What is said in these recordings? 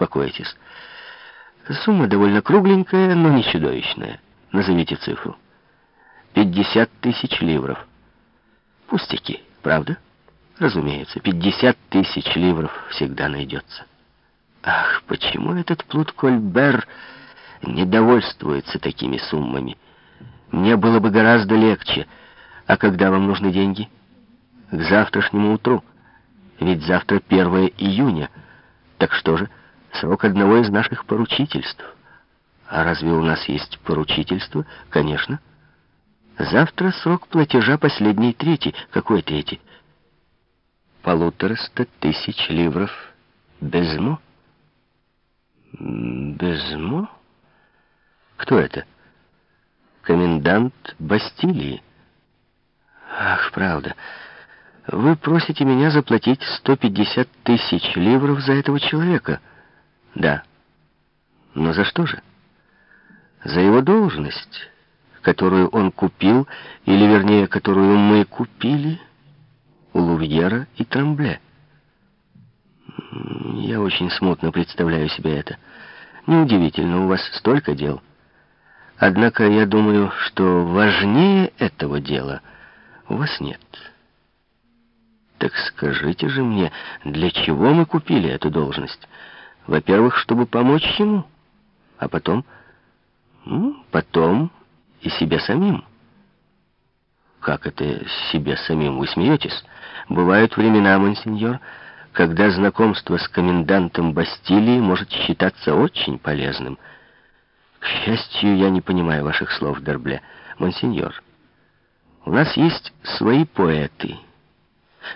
Успокойтесь. Сумма довольно кругленькая, но не чудовищная. Назовите цифру. 50 тысяч ливров. Пустяки, правда? Разумеется, 50 тысяч ливров всегда найдется. Ах, почему этот Плут Кольбер не довольствуется такими суммами? Мне было бы гораздо легче. А когда вам нужны деньги? К завтрашнему утру. Ведь завтра 1 июня. Так что же, срок одного из наших поручительств. А разве у нас есть поручительство? Конечно. Завтра срок платежа последний третий. Какой третий? Полутораста тысяч ливров. Безмо? Безмо? Кто это? Комендант Бастилии. Ах, правда. Вы просите меня заплатить 150 тысяч ливров за этого человека? Да. Но за что же? За его должность, которую он купил, или, вернее, которую мы купили у Лувьера и Трамбле. Я очень смутно представляю себе это. Неудивительно, у вас столько дел. Однако я думаю, что важнее этого дела у вас нет. Так скажите же мне, для чего мы купили эту должность? Во-первых, чтобы помочь ему, а потом... Ну, потом и себе самим. Как это себе самим? Вы смеетесь? Бывают времена, монсеньор, когда знакомство с комендантом Бастилии может считаться очень полезным. К счастью, я не понимаю ваших слов, Дербле. Монсеньор, у нас есть свои поэты,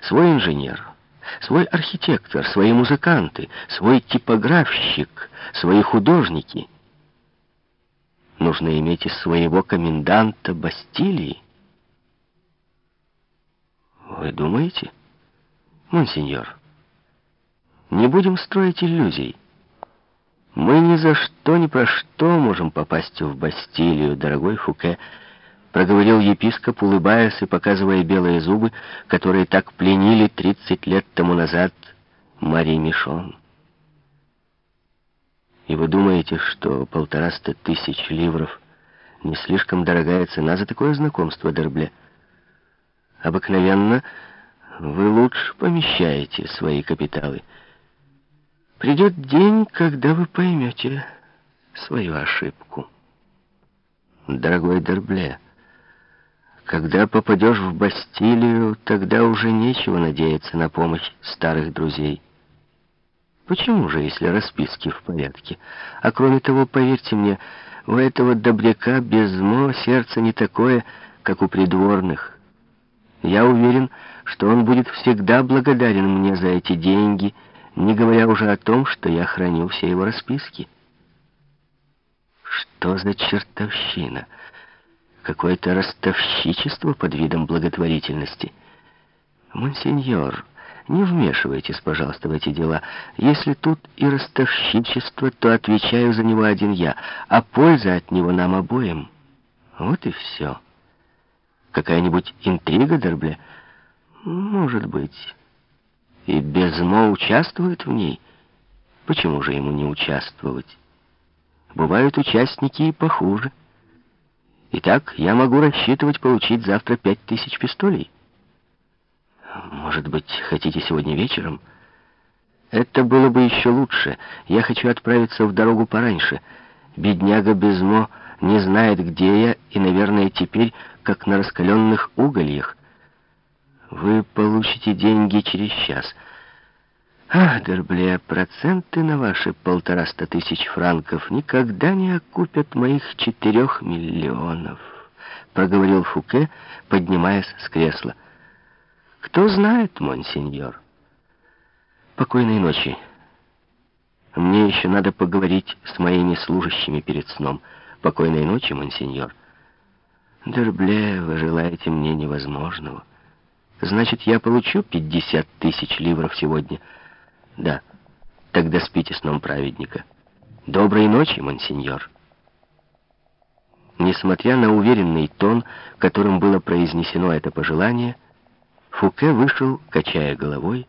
свой инженер, свой архитектор, свои музыканты, свой типографщик, свои художники. Нужно иметь и своего коменданта Бастилии. Вы думаете? Монсеньор, не будем строить иллюзий. Мы ни за что, ни про что можем попасть в Бастилию, дорогой Фуке, проговорил епископ, улыбаясь и показывая белые зубы, которые так пленили 30 лет тому назад Мари Мишон. И вы думаете, что полтораста тысяч ливров не слишком дорогая цена за такое знакомство, Дербле? Обыкновенно вы лучше помещаете свои капиталы. Придет день, когда вы поймете свою ошибку. Дорогой Дербле, когда попадешь в Бастилию, тогда уже нечего надеяться на помощь старых друзей. Почему же, если расписки в порядке? А кроме того, поверьте мне, у этого добряка безмо сердце не такое, как у придворных. Я уверен, что он будет всегда благодарен мне за эти деньги, не говоря уже о том, что я храню все его расписки. Что за чертовщина? Какое-то ростовщичество под видом благотворительности. Монсеньор, не вмешивайтесь, пожалуйста, в эти дела. Если тут и ростовщичество, то отвечаю за него один я, а польза от него нам обоим. Вот и все. Какая-нибудь интрига, Дербле? Может быть. И Безмо участвует в ней. Почему же ему не участвовать? Бывают участники и похуже. Итак, я могу рассчитывать получить завтра пять тысяч пистолей. Может быть, хотите сегодня вечером? Это было бы еще лучше. Я хочу отправиться в дорогу пораньше. Бедняга Безмо не знает, где я, и, наверное, теперь, как на раскаленных угольях. Вы получите деньги через час. Ах, Дербле, проценты на ваши полтораста тысяч франков никогда не окупят моих четырех миллионов, проговорил Фуке, поднимаясь с кресла. Кто знает, монсеньор. Покойной ночи. Мне еще надо поговорить с моими служащими перед сном. Покойной ночи, монсеньор. Дербле, вы желаете мне невозможного. Значит, я получу 50 тысяч ливров сегодня. Да, тогда спите сном праведника. Доброй ночи, монсеньор. Несмотря на уверенный тон, которым было произнесено это пожелание, Фуке вышел, качая головой,